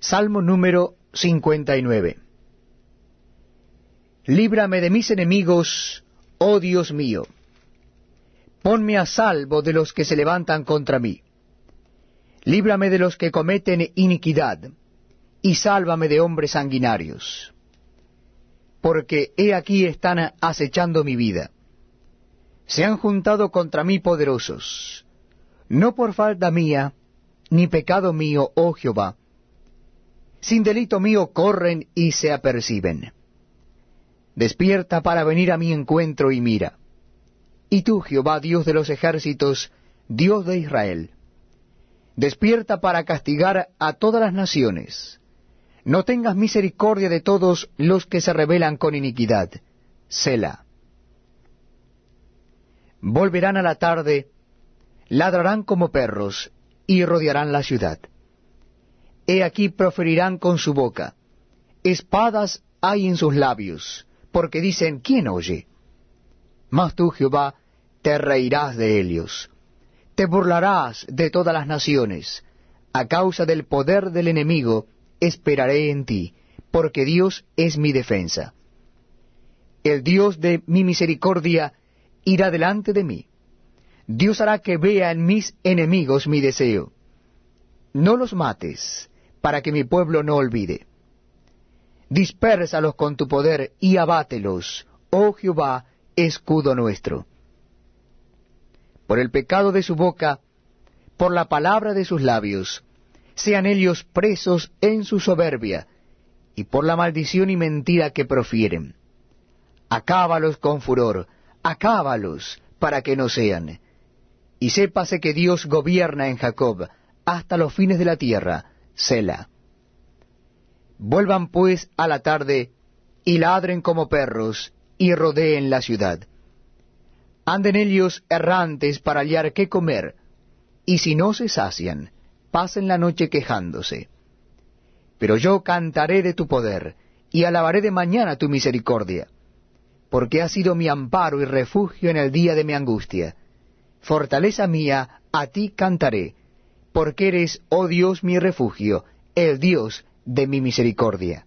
Salmo número 59. Líbrame de mis enemigos, oh Dios mío. Ponme a salvo de los que se levantan contra mí. Líbrame de los que cometen iniquidad, y sálvame de hombres sanguinarios. Porque he aquí están acechando mi vida. Se han juntado contra mí poderosos, no por falta mía, ni pecado mío, oh Jehová, sin delito mío corren y se aperciben. Despierta para venir a mi encuentro y mira. Y tú, Jehová, Dios de los ejércitos, Dios de Israel, despierta para castigar a todas las naciones. No tengas misericordia de todos los que se rebelan con iniquidad. Sela. Volverán a la tarde, ladrarán como perros, y rodearán la ciudad he aquí proferirán con su boca. Espadas hay en sus labios, porque dicen, ¿quién oye? Mas tú, Jehová, te reirás de ellos. Te burlarás de todas las naciones. A causa del poder del enemigo, esperaré en ti, porque Dios es mi defensa. El Dios de mi misericordia irá delante de mí. Dios hará que vea en mis enemigos mi deseo. No los mates, para que mi pueblo no olvide. Dispérsalos con tu poder y abátelos, oh Jehová, escudo nuestro. Por el pecado de su boca, por la palabra de sus labios, sean ellos presos en su soberbia, y por la maldición y mentira que profieren. Acábalos con furor, acábalos, para que no sean. Y sépase que Dios gobierna en Jacob hasta los fines de la tierra, Sela. Vuelvan pues a la tarde y ladren como perros y rodeen la ciudad. Anden ellos errantes para hallar qué comer, y si no se sacian, pasen la noche quejándose. Pero yo cantaré de tu poder, y alabaré de mañana tu misericordia, porque has sido mi amparo y refugio en el día de mi angustia. Fortaleza mía, a ti cantaré, porque eres, oh Dios, mi refugio, el Dios de mi misericordia.